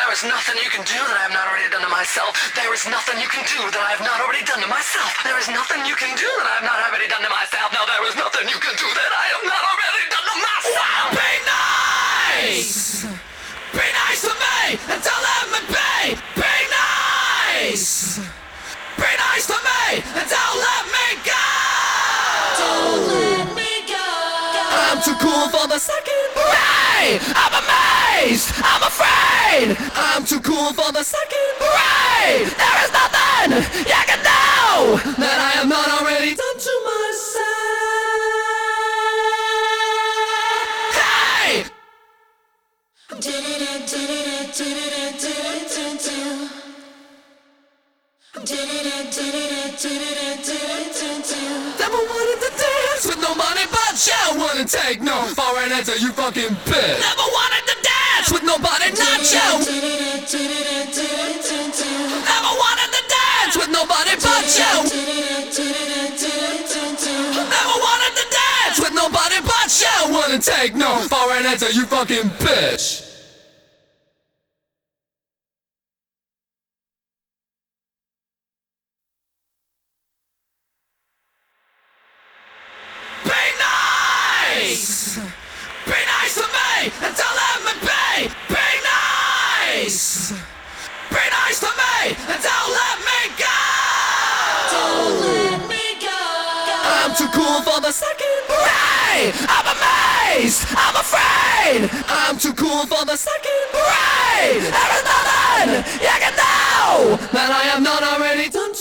There is nothing you can do that I have not already done to myself. There is nothing you can do that I have not already done to myself. There is nothing you can do that I have not already done to myself. No, there is nothing you can do that I have not already done to myself. Be nice! Be nice to me and don't let me be! Be nice! Be nice to me and don't let me go! Don't let me go. I'm too cool for the second I'm amazed. I'm afraid. I'm too cool for the second grade. There is nothing you can do that I have not already done to myself. Hey! Never wanted to dance with nobody but you. Wouldn't take no for an answer, you fucking bitch. Never wanted to dance with nobody not you. Never wanted to dance with nobody but you. Never wanted to dance with nobody but you. Wouldn't take no for an answer, you fucking bitch. Me and don't let me be! Be nice! Be nice to me and don't let me go! Don't let me go. I'm too cool for the second grade! I'm amazed! I'm afraid! I'm too cool for the second grade! There is nothing you can do that I have not already done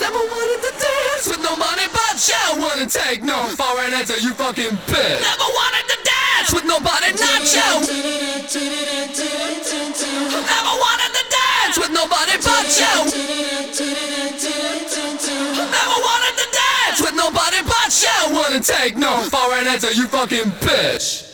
Never wanted to dance with nobody but you. Wouldn't take no for an answer, you fucking bitch. Never wanted to dance with nobody not you. Take no for an answer, you fucking bitch.